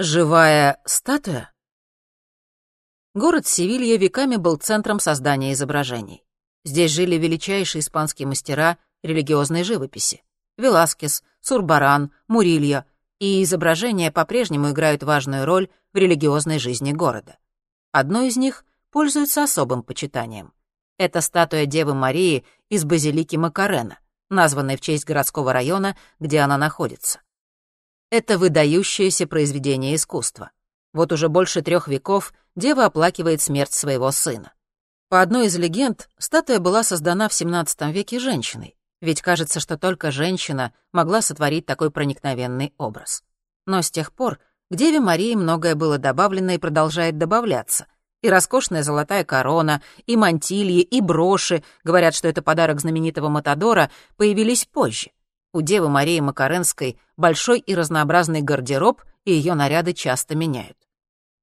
Живая статуя? Город Севилья веками был центром создания изображений. Здесь жили величайшие испанские мастера религиозной живописи. Веласкес, Сурбаран, Мурильо, и изображения по-прежнему играют важную роль в религиозной жизни города. Одно из них пользуется особым почитанием. Это статуя Девы Марии из базилики Макарена, названной в честь городского района, где она находится. Это выдающееся произведение искусства. Вот уже больше трех веков дева оплакивает смерть своего сына. По одной из легенд, статуя была создана в XVII веке женщиной, ведь кажется, что только женщина могла сотворить такой проникновенный образ. Но с тех пор к Деве Марии многое было добавлено и продолжает добавляться. И роскошная золотая корона, и мантильи, и броши, говорят, что это подарок знаменитого Матадора, появились позже — у Девы Марии Макаренской большой и разнообразный гардероб, и ее наряды часто меняют.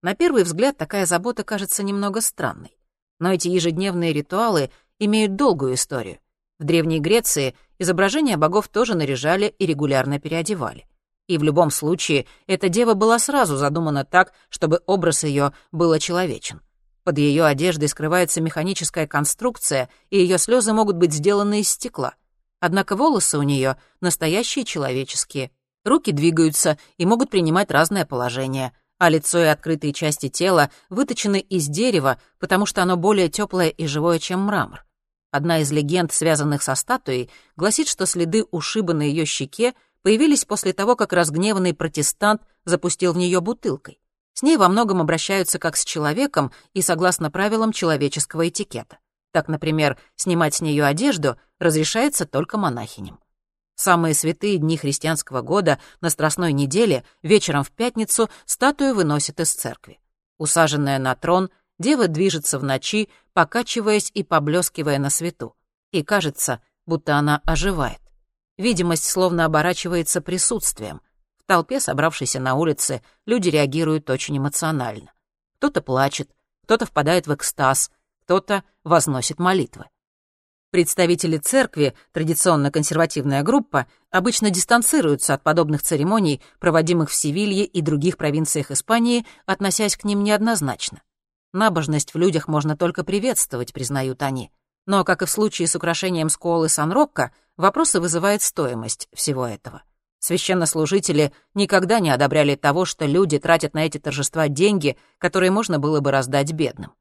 На первый взгляд такая забота кажется немного странной. Но эти ежедневные ритуалы имеют долгую историю. В Древней Греции изображения богов тоже наряжали и регулярно переодевали. И в любом случае эта дева была сразу задумана так, чтобы образ ее был очеловечен. Под ее одеждой скрывается механическая конструкция, и ее слезы могут быть сделаны из стекла. Однако волосы у нее настоящие человеческие. Руки двигаются и могут принимать разное положение, а лицо и открытые части тела выточены из дерева, потому что оно более теплое и живое, чем мрамор. Одна из легенд, связанных со статуей, гласит, что следы ушиба на ее щеке появились после того, как разгневанный протестант запустил в нее бутылкой. С ней во многом обращаются как с человеком и согласно правилам человеческого этикета. Так, например, снимать с нее одежду разрешается только монахиням. самые святые дни христианского года на Страстной неделе вечером в пятницу статую выносят из церкви. Усаженная на трон, дева движется в ночи, покачиваясь и поблескивая на свету. И кажется, будто она оживает. Видимость словно оборачивается присутствием. В толпе, собравшейся на улице, люди реагируют очень эмоционально. Кто-то плачет, кто-то впадает в экстаз — кто-то возносит молитвы. Представители церкви, традиционно консервативная группа, обычно дистанцируются от подобных церемоний, проводимых в Севилье и других провинциях Испании, относясь к ним неоднозначно. Набожность в людях можно только приветствовать, признают они. Но, как и в случае с украшением сколы Сан-Рокко, вопросы вызывает стоимость всего этого. Священнослужители никогда не одобряли того, что люди тратят на эти торжества деньги, которые можно было бы раздать бедным.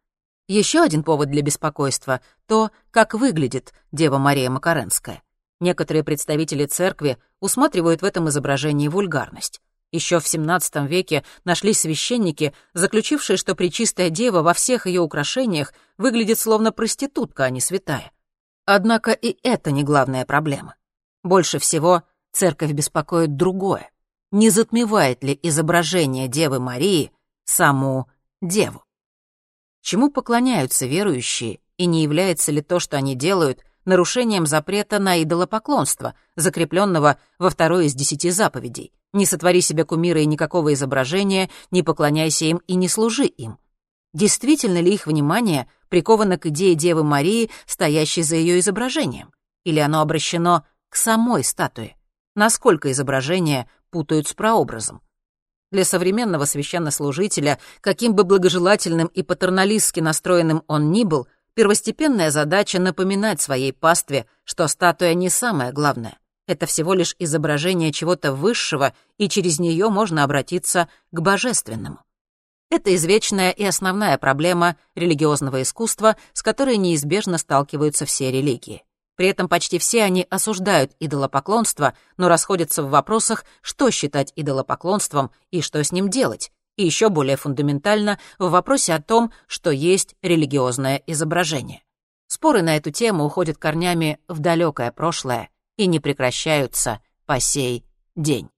Еще один повод для беспокойства — то, как выглядит Дева Мария Макаренская. Некоторые представители церкви усматривают в этом изображении вульгарность. Еще в XVII веке нашлись священники, заключившие, что Пречистая Дева во всех ее украшениях выглядит словно проститутка, а не святая. Однако и это не главная проблема. Больше всего церковь беспокоит другое. Не затмевает ли изображение Девы Марии саму Деву? Чему поклоняются верующие, и не является ли то, что они делают, нарушением запрета на идолопоклонство, закрепленного во второй из десяти заповедей? «Не сотвори себе кумира и никакого изображения, не поклоняйся им и не служи им». Действительно ли их внимание приковано к идее Девы Марии, стоящей за ее изображением? Или оно обращено к самой статуе? Насколько изображения путают с прообразом? Для современного священнослужителя, каким бы благожелательным и патерналистски настроенным он ни был, первостепенная задача напоминать своей пастве, что статуя не самое главное. Это всего лишь изображение чего-то высшего, и через нее можно обратиться к божественному. Это извечная и основная проблема религиозного искусства, с которой неизбежно сталкиваются все религии. При этом почти все они осуждают идолопоклонство, но расходятся в вопросах, что считать идолопоклонством и что с ним делать, и еще более фундаментально в вопросе о том, что есть религиозное изображение. Споры на эту тему уходят корнями в далекое прошлое и не прекращаются по сей день.